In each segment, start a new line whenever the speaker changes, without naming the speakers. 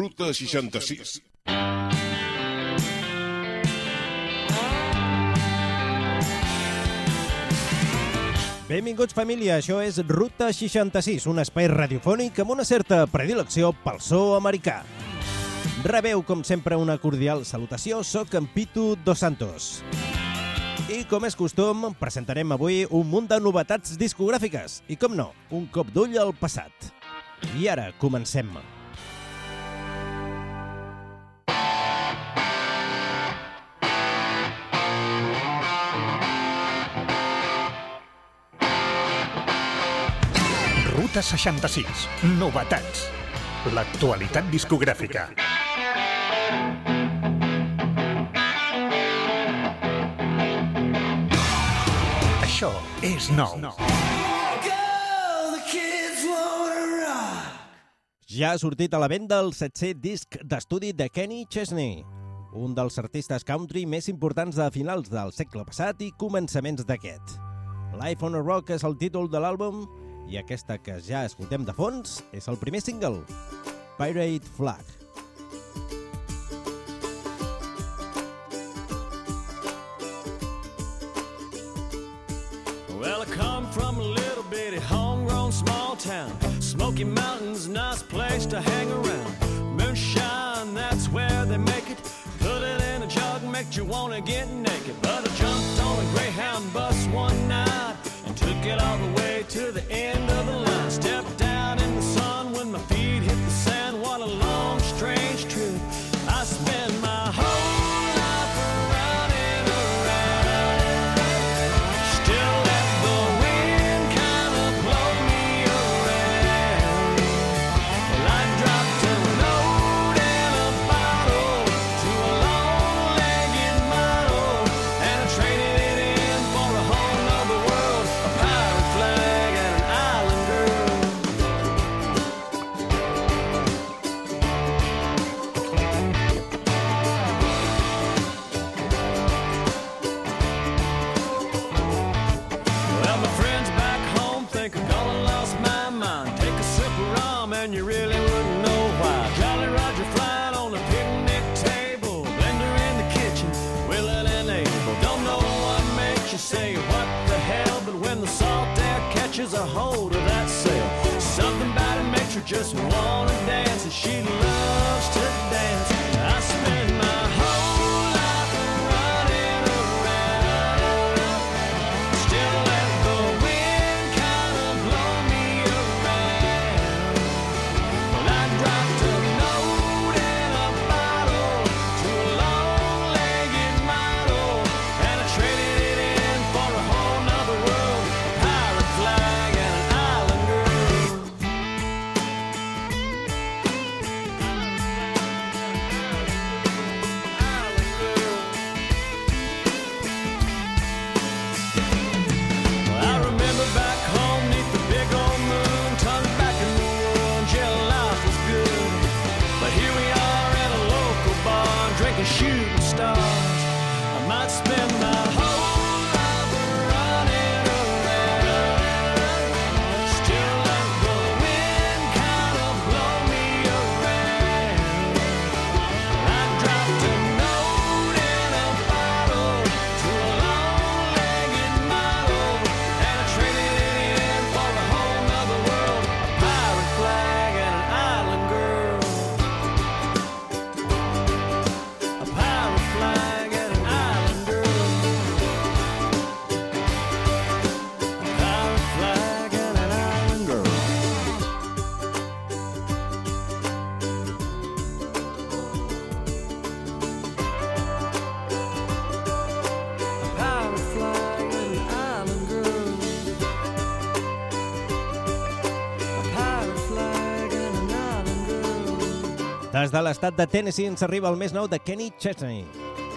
Ruta 66.
Benvinguts, família. Això és Ruta 66, un espai radiofònic amb una certa predilecció pel so americà. Rebeu, com sempre, una cordial salutació. Soc en Pitu Dos Santos. I, com és costum, presentarem avui un munt de novetats discogràfiques. I, com no, un cop d'ull al passat. I ara, comencem.
Ruta 66. Novetats. L'actualitat discogràfica. Això és nou.
Ja ha sortit a la venda el 7è disc d'estudi de Kenny Chesney, un dels artistes country més importants de finals del segle passat i començaments d'aquest. Life on a Rock és el títol de l'àlbum i aquesta que ja escoltem de fons és el primer single, Pirate Flag.
Well, I come from a little bitty homegrown small town. Smoky Mountains, nice place to hang around. Moonshine, that's where they make it. Put it in a jug, make you wanna get naked. But I jumped on a Greyhound bus one night took it all the way to the end of the line. Stepped stars. I might
Des de l'estat de Tennessee ens arriba el més nou de Kenny Chesney,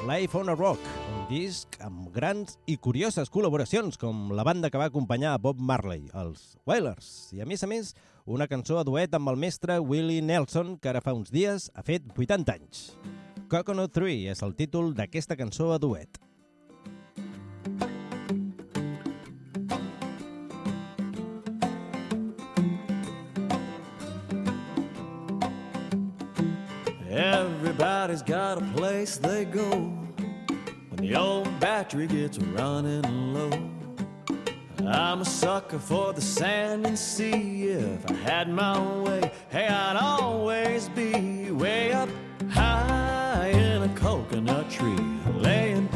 Life on a Rock, un disc amb grans i curioses col·laboracions com la banda que va acompanyar a Bob Marley, els Wailers, i a més a més una cançó a duet amb el mestre Willie Nelson que ara fa uns dies ha fet 80 anys. Coconut Tree és el títol d'aquesta cançó a duet.
Everybody's got a place they go when the old battery gets running low. I'm a sucker for the sand and sea. If I had my way, hey, I'd always be way up high in a coconut tree, laying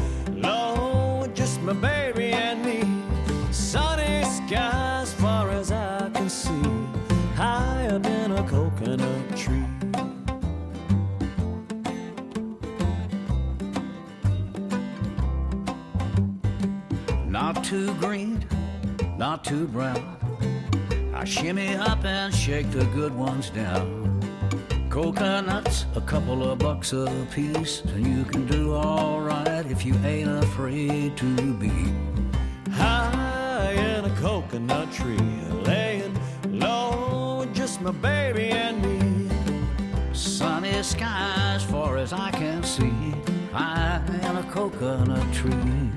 too green, not too brown. I shimmy up and shake the good ones down. Coconuts, a couple of bucks a piece, and you can do alright if you ain't afraid to be.
high in a coconut tree, laying low, just my baby and me.
Sunny skies, far as I can see, high in a coconut tree.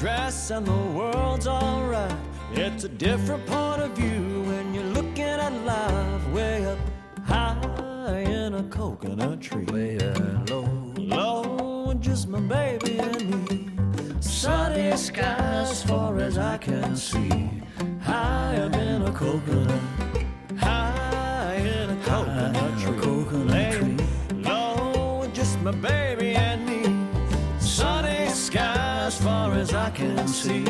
Stress and the world's alright. It's a different point of view when you're looking at life way up high in a coconut tree.
Way low.
Low, just my baby and me. Sunny skies, far as I can see. High up in a coconut. High in a coconut
in a
tree.
coconut tree.
Low, just my baby as I can see.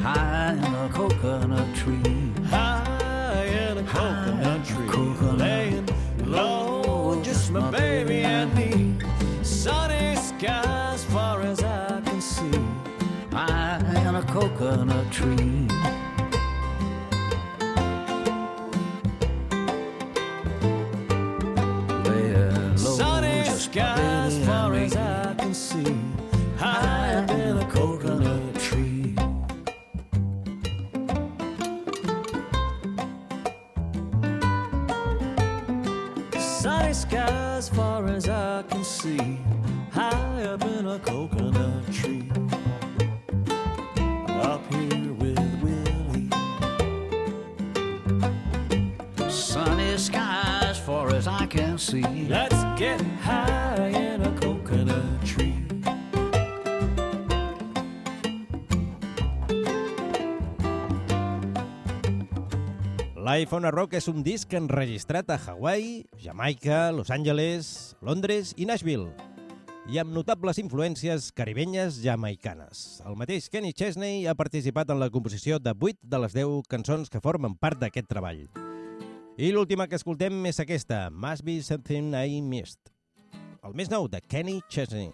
High in a coconut tree.
High in a coconut tree.
coconut.
Laying low, just my baby and me. Sunny skies, far as I can see.
High in a coconut tree.
On a Rock és un disc enregistrat a Hawaii, Jamaica, Los Angeles, Londres i Nashville, i amb notables influències caribenyes jamaicanes. El mateix Kenny Chesney ha participat en la composició de 8 de les 10 cançons que formen part d'aquest treball. I l'última que escoltem és aquesta, Must Be Something I Missed, el més nou de Kenny Chesney.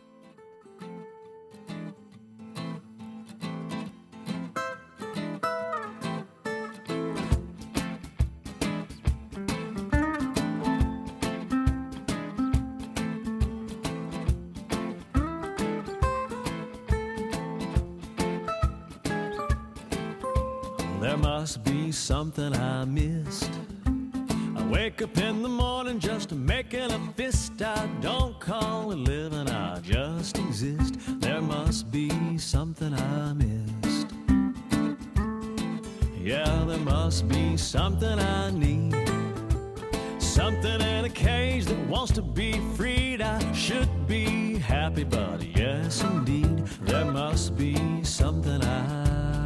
Something I missed. I wake up in the morning just making a fist. I don't call it living, I just exist. There must be something I missed. Yeah, there must be something I need. Something in a cage that wants to be freed. I should be happy, but yes, indeed, there must be something I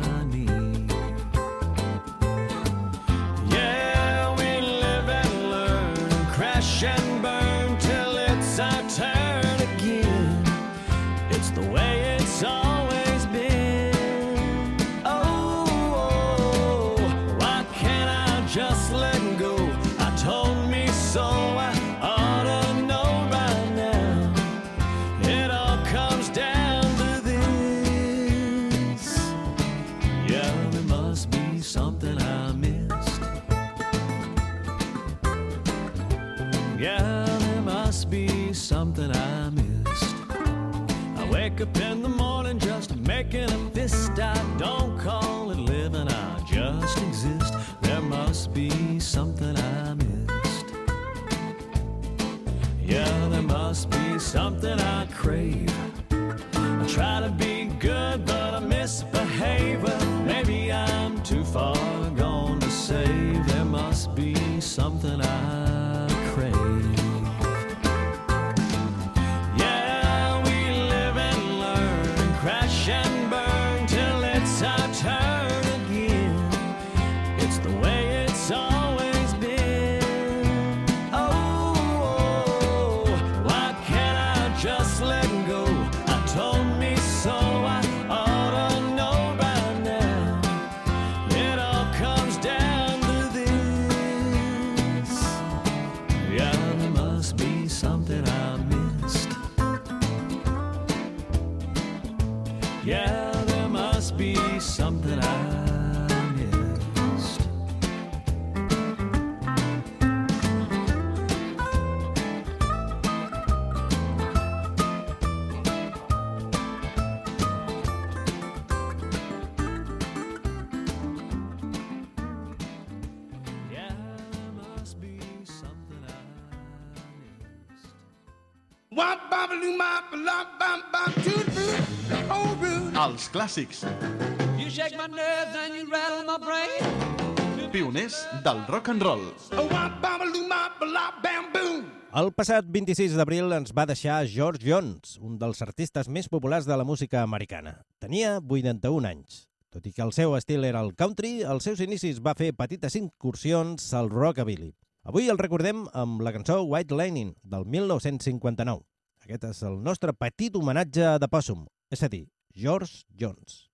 wake up in the morning just making a fist. I don't call it living, I just exist. There must be something I missed. Yeah, there must be something I crave. I try to be be something I missed. Yeah, there must be something I missed.
Wop babaloo mop lop bam bam toot root oh root
Els clàssics, pioners del rock and roll.
El passat 26 d'abril ens va deixar George Jones, un dels artistes més populars de la música americana. Tenia 81 anys. Tot i que el seu estil era el country, als seus inicis va fer petites incursions al rockabilly. Avui el recordem amb la cançó White Lightning, del 1959. Aquest és el nostre petit homenatge de Possum, és a dir, George Jones.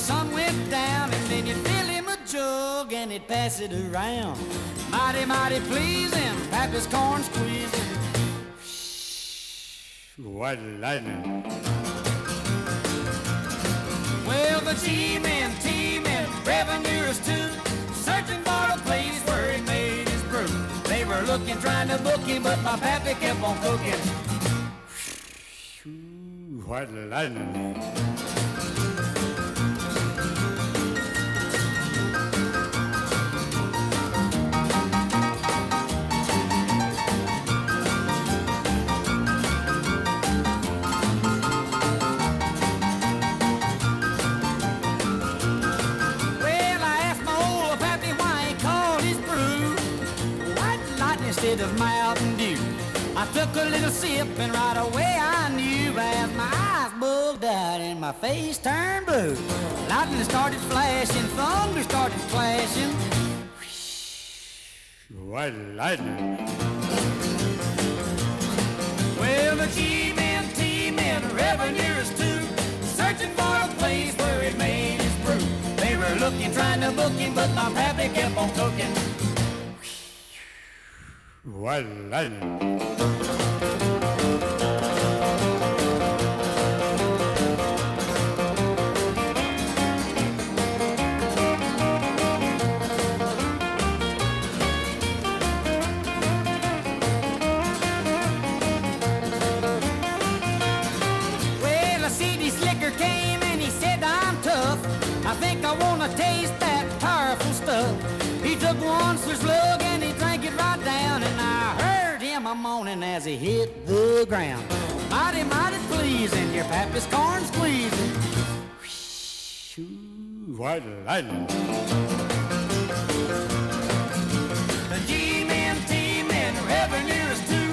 Sun went down, and then you'd fill him a jug and he'd pass it around. Mighty, mighty pleasing, pappy's corn squeezing. White lightning. Well, the T-men, revenuers too, searching for a place where he made his brew. They were looking, trying to book him, but my pappy kept on cooking. White lightning. Instead of Mountain Dew. I took a little sip and right away I knew as my eyes bugged out and my face turned blue. Lightning started flashing, thunder started clashing. White lightning. Well, the G-men, T-men, revenuers too, searching for a place where he made his brew. They were looking, trying to book him, but my pappy kept on cooking. Voilà. As he hit the ground. Mighty, mighty pleasing, your pappy's corn squeezing. White lightning. The G-men, T-men, revenuers too,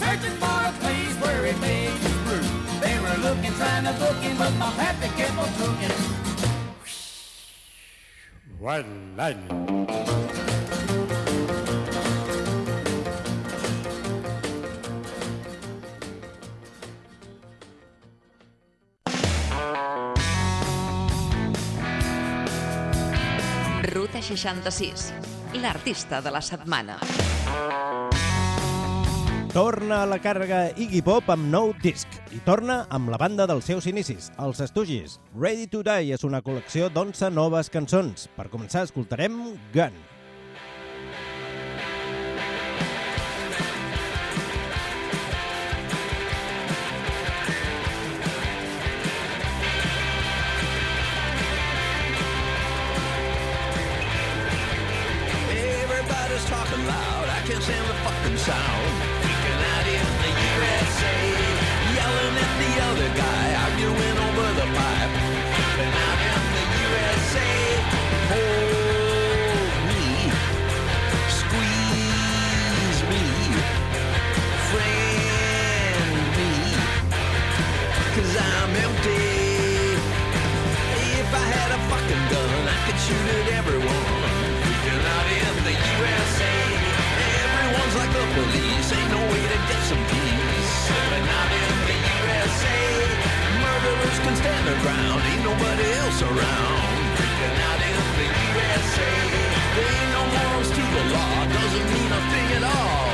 searching for a place where he made his brew. They were looking, trying to book him, but my pappy kept on cooking. White lightning.
66, l'artista de la setmana.
Torna a la càrrega Iggy Pop amb nou disc i torna amb la banda dels seus inicis, els Stooges. Ready to Die és una col·lecció d'11 noves cançons. Per començar, escoltarem Gun.
Ain't no way to get some peace. But in the USA. Murderers can stand their ground. Ain't nobody else around. In the USA. There ain't no morals to the law. Doesn't mean a thing at all.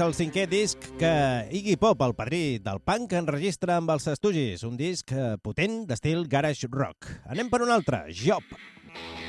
el cinquè disc que Iggy Pop, el padrí del punk, enregistra amb els Estugis, un disc eh, potent d'estil garage rock. Anem per un altre, Job.
Job.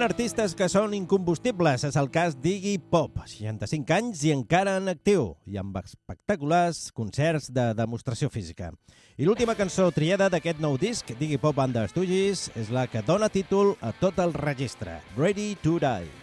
Hi artistes que són incombustibles, és el cas d'Iggy Pop, 65 anys i encara en actiu, i amb espectaculars concerts de demostració física. I l'última cançó triada d'aquest nou disc, d'Iggy Pop and the Stooges, és la que dona títol a tot el registre, Ready to Die.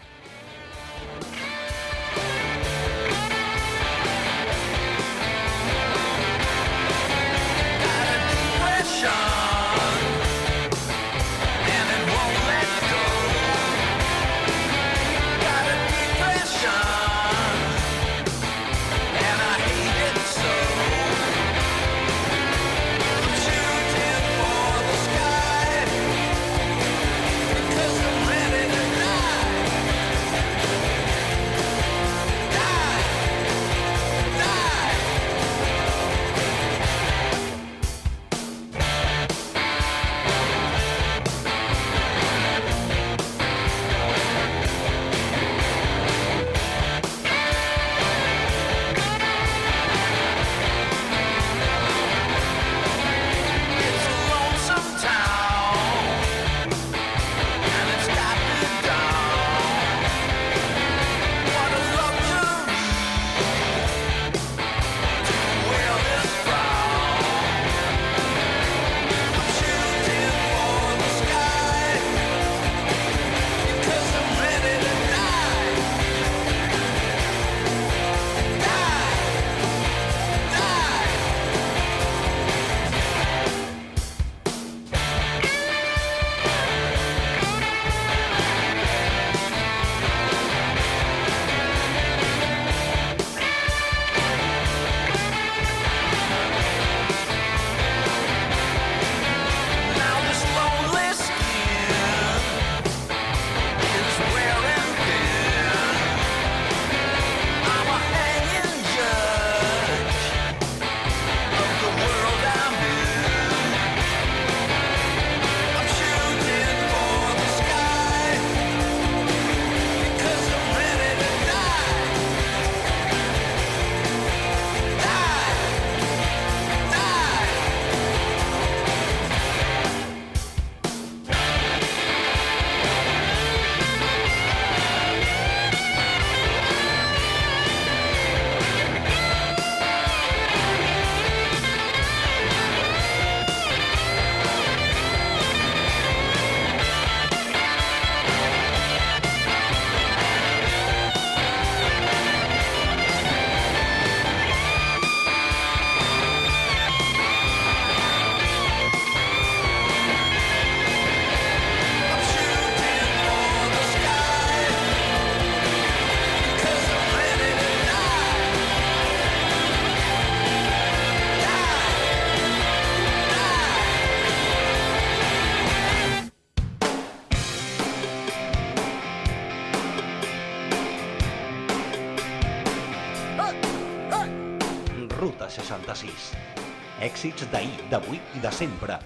Èxits d'ahir, d'avui i de sempre.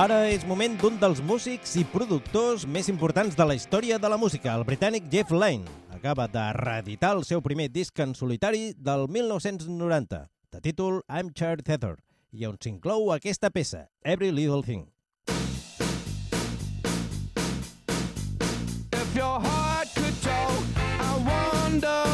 Ara és moment d'un dels músics i productors més importants de la història de la música, el britànic Jeff Lynne. Acaba de reeditar el seu primer disc en solitari del 1990, de títol I'm Charred Tether, i on s'inclou aquesta peça, Every Little Thing.
If your heart could talk, I wonder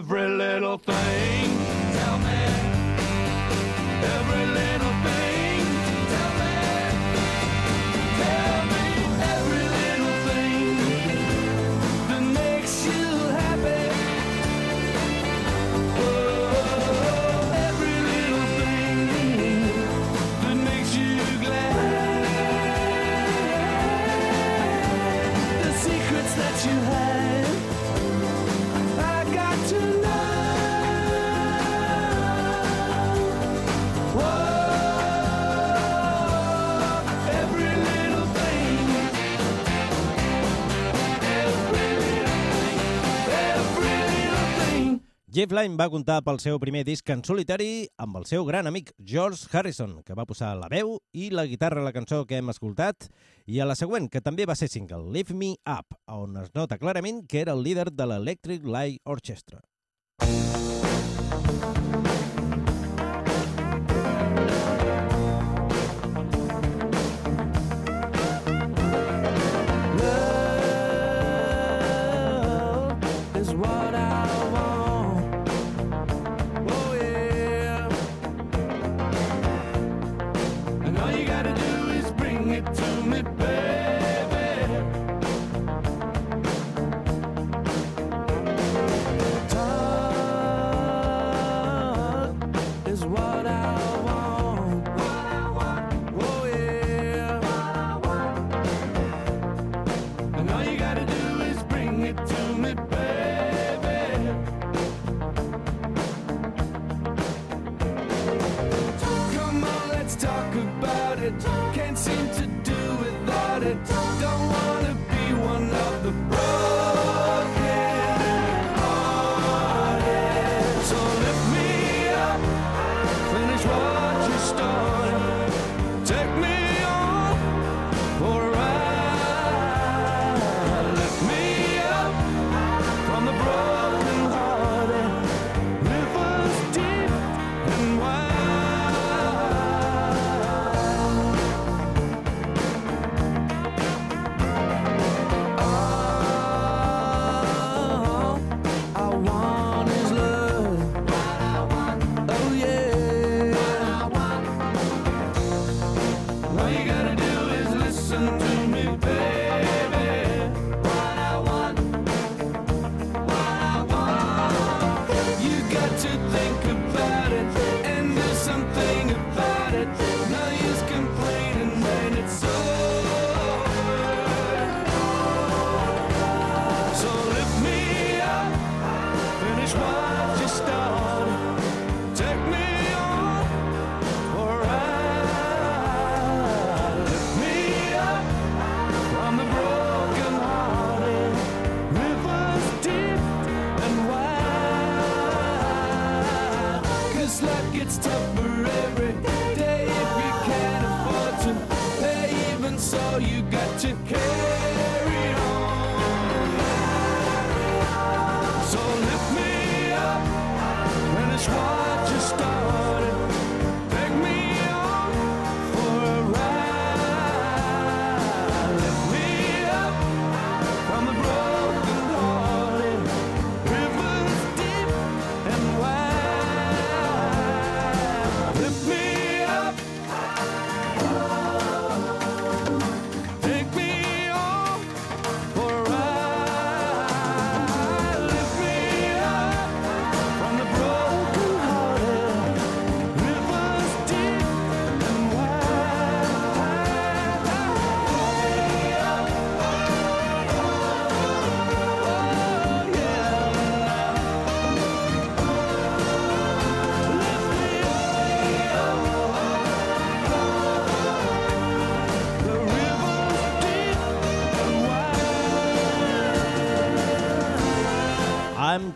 every
Lifeline va comptar pel seu primer disc en solitari amb el seu gran amic George Harrison, que va posar la veu i la guitarra a la cançó que hem escoltat, i a la següent, que també va ser single, Lift Me Up, on es nota clarament que era el líder de l'Electric Light Orchestra.
Música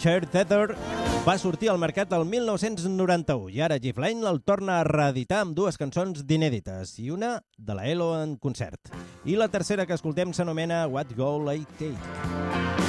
Chair Tether va sortir al mercat el 1991 i ara Gifline el torna a reeditar amb dues cançons d'inèdites i una de la Elo en concert. I la tercera que escoltem s'anomena What Go Like Cake.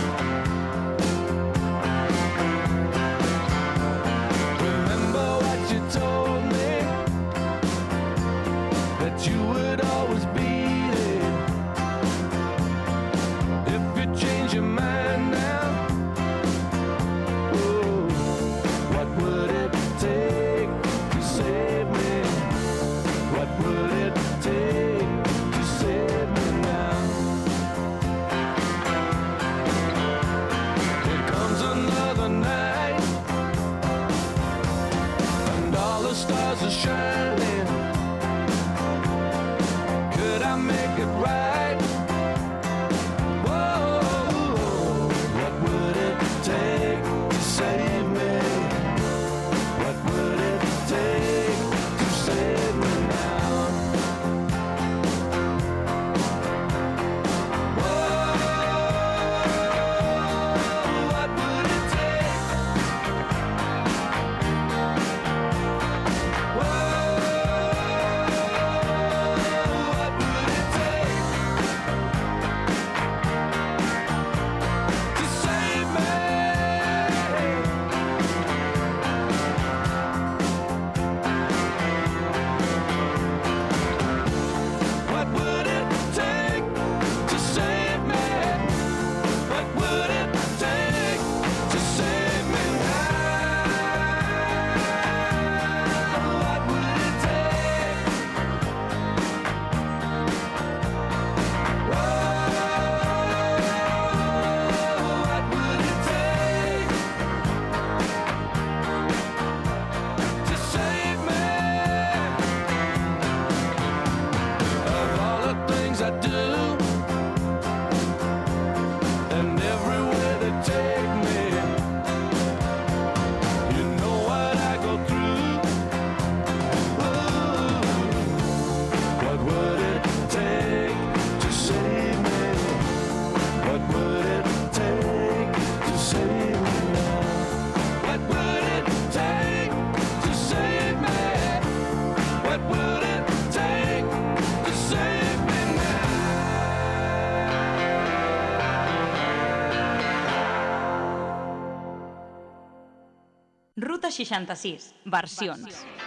66, versions. versions.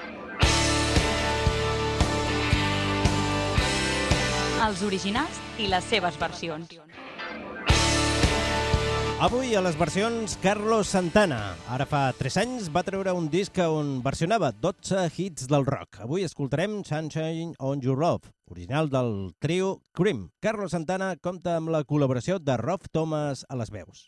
Els originals i les seves versions.
Avui a les versions Carlos Santana. Ara fa 3 anys va treure un disc on versionava 12 hits del rock. Avui escoltarem Sunshine on Your Love, original del trio Cream. Carlos Santana compta amb la col·laboració de Rob Thomas a les veus.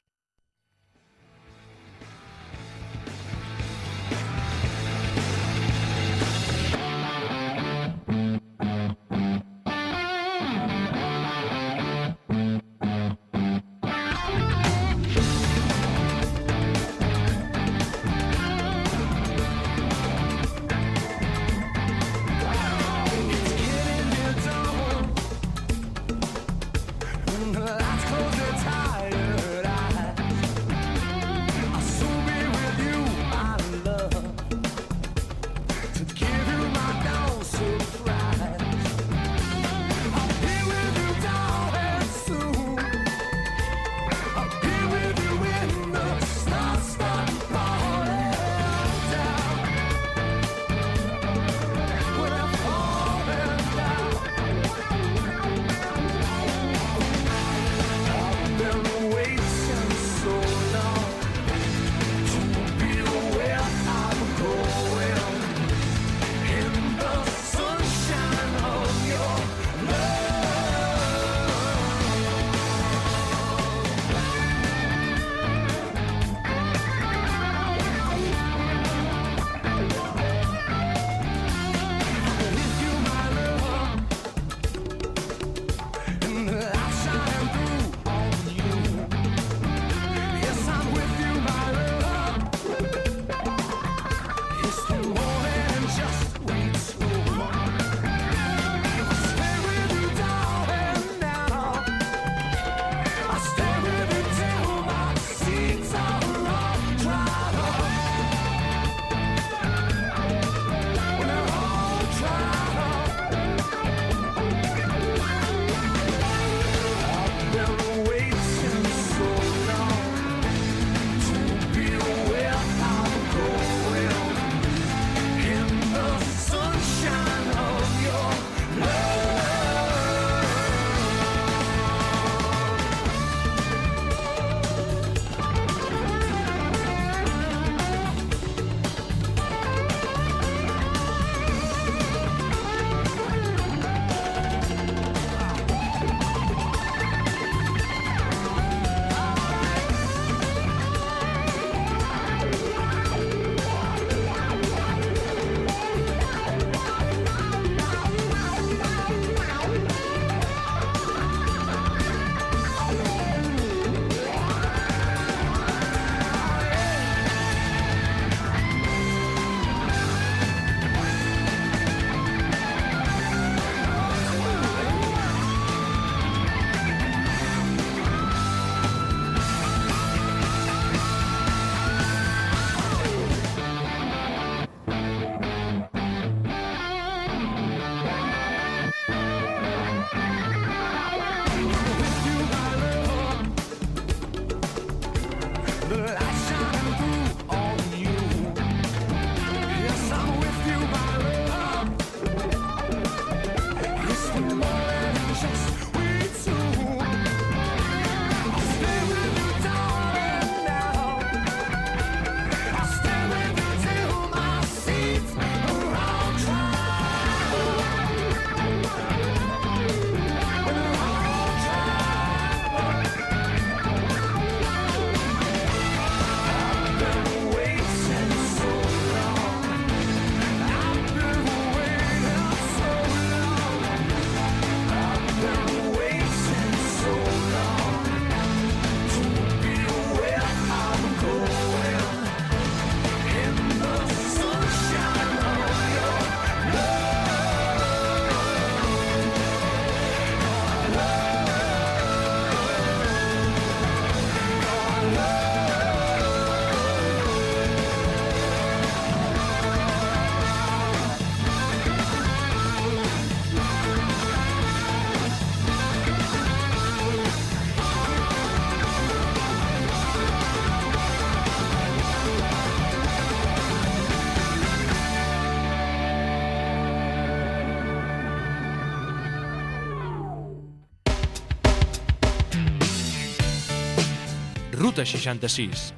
Ruta 66.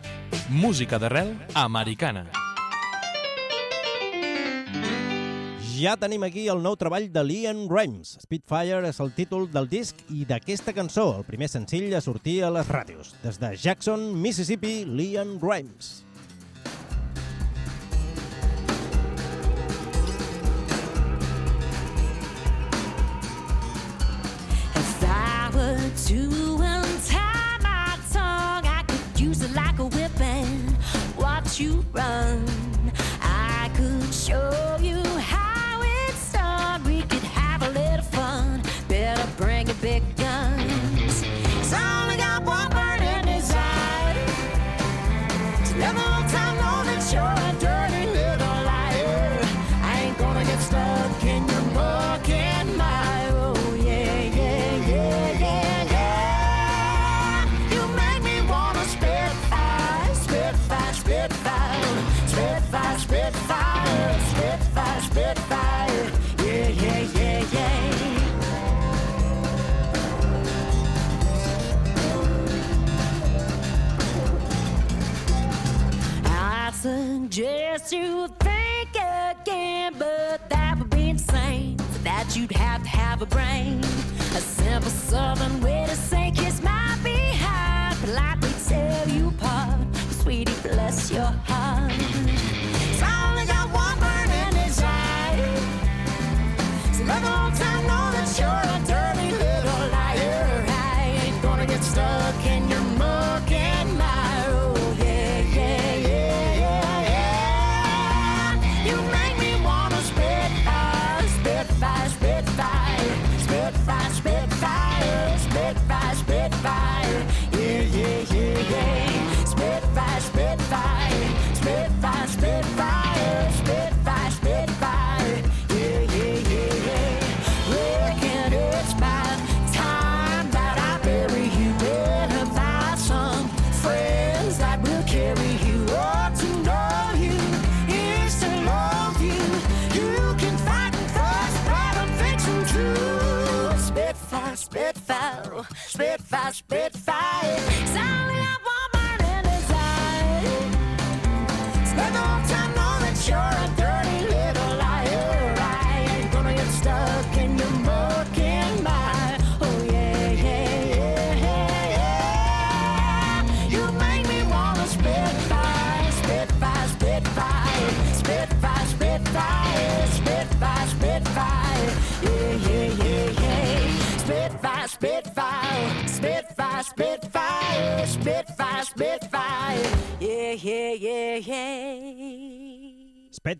Música d'arrel americana.
Ja tenim aquí el nou treball de Liam Rimes. Spitfire és el títol del disc i d'aquesta cançó, el primer senzill a sortir a les ràdios. Des de Jackson, Mississippi, Liam Rimes.
As I were to like a whipping. Watch you run. I could show.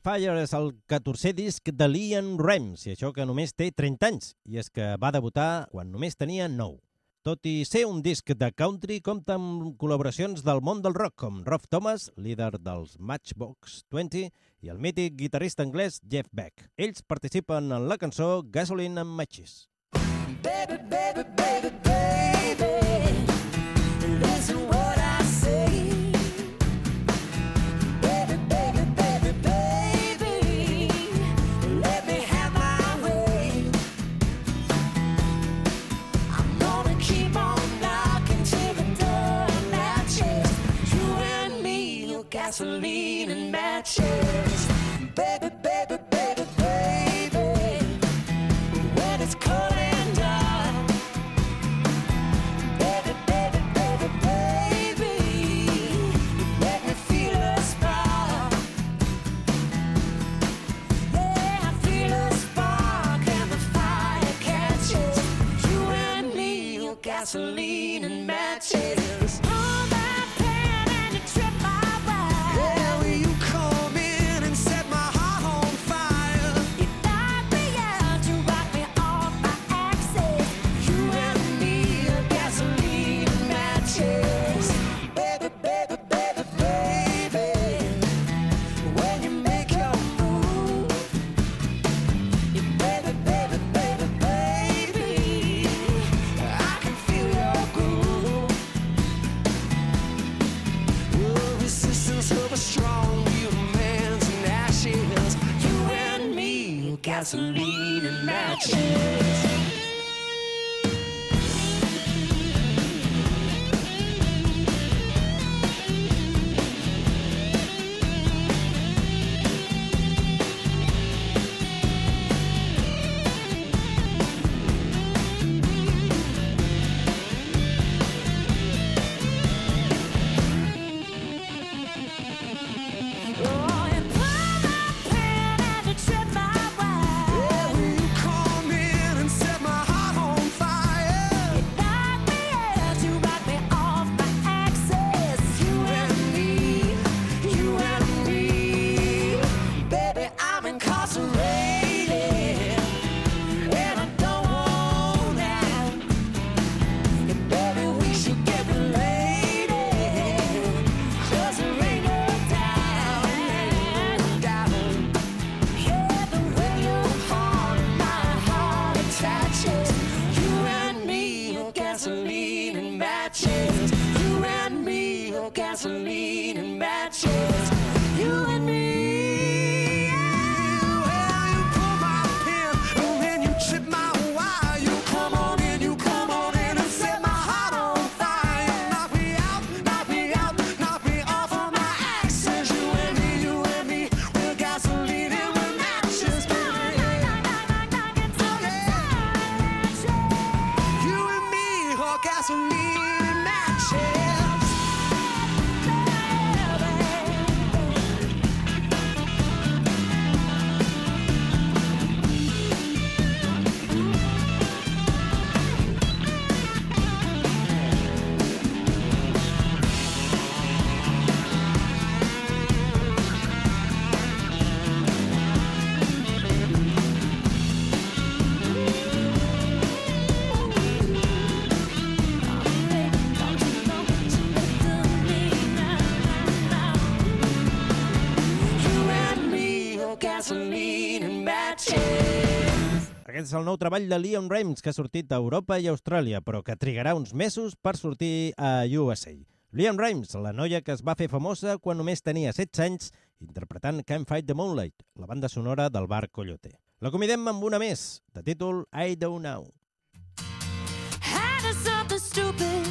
Fire
és el 14è disc de Liam Rems, i això que només té 30 anys, i és que va debutar quan només tenia 9. Tot i ser un disc de country, compta amb col·laboracions del món del rock, com Rob Thomas, líder dels Matchbox 20, i el mític guitarrista anglès Jeff Beck. Ells participen en la cançó Gasoline and Matches.
Baby, baby, baby, baby, listen what gasoline and matches. Baby, baby, baby, baby. When it's cold and dark. Baby, baby, baby, baby. You make me feel a spark. Yeah, I feel a spark and the fire catches. You and me, gasoline and matches.
és el nou treball de Leon Rames, que ha sortit a Europa i Austràlia, però que trigarà uns mesos per sortir a USA. Liam Rimes, la noia que es va fer famosa quan només tenia 16 anys, interpretant Can't Fight the Moonlight, la banda sonora del bar Coyote. L'acomidem amb una més, de títol I Don't Know.
Had something stupid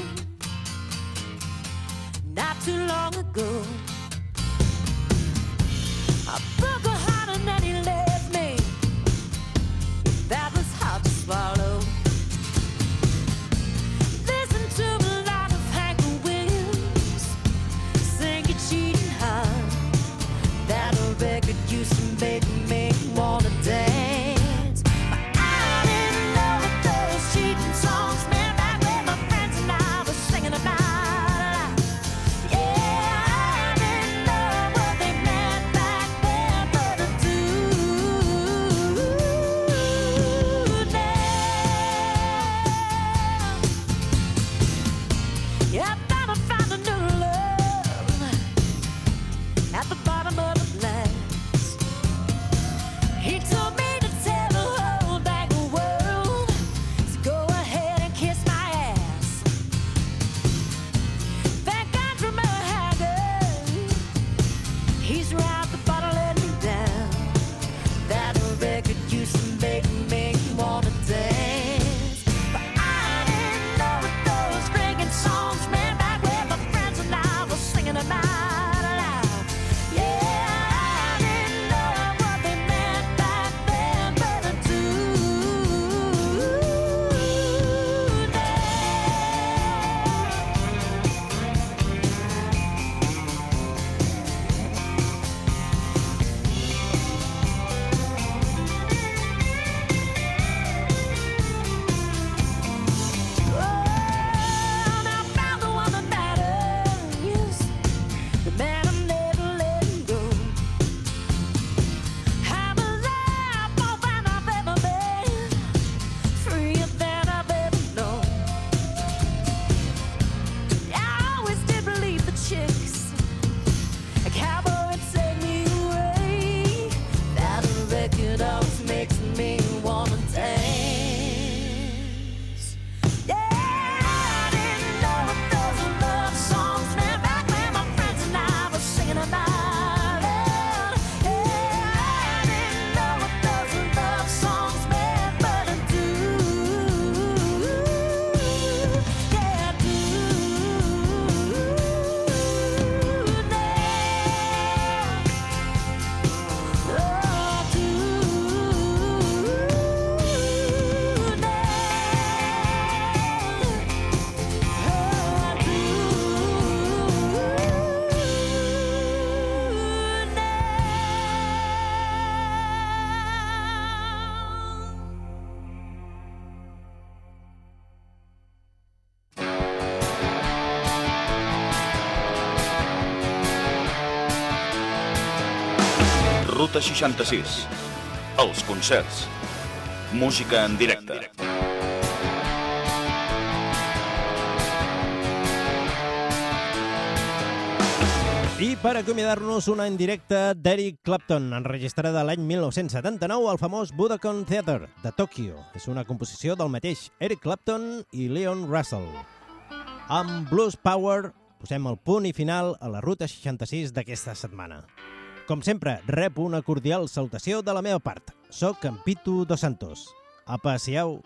Not too long ago
Ruta 66. Els concerts. Música en directe.
I per acomiadar-nos una en directe d'Eric Clapton, enregistrada l'any 1979 al famós Budokan Theater de Tòquio. És una composició del mateix Eric Clapton i Leon Russell. Amb Blues Power posem el punt i final a la ruta 66 d'aquesta setmana. Com sempre, rep una cordial salutació de la meva part. Soc en Pitu Dos Santos. Apa, siau!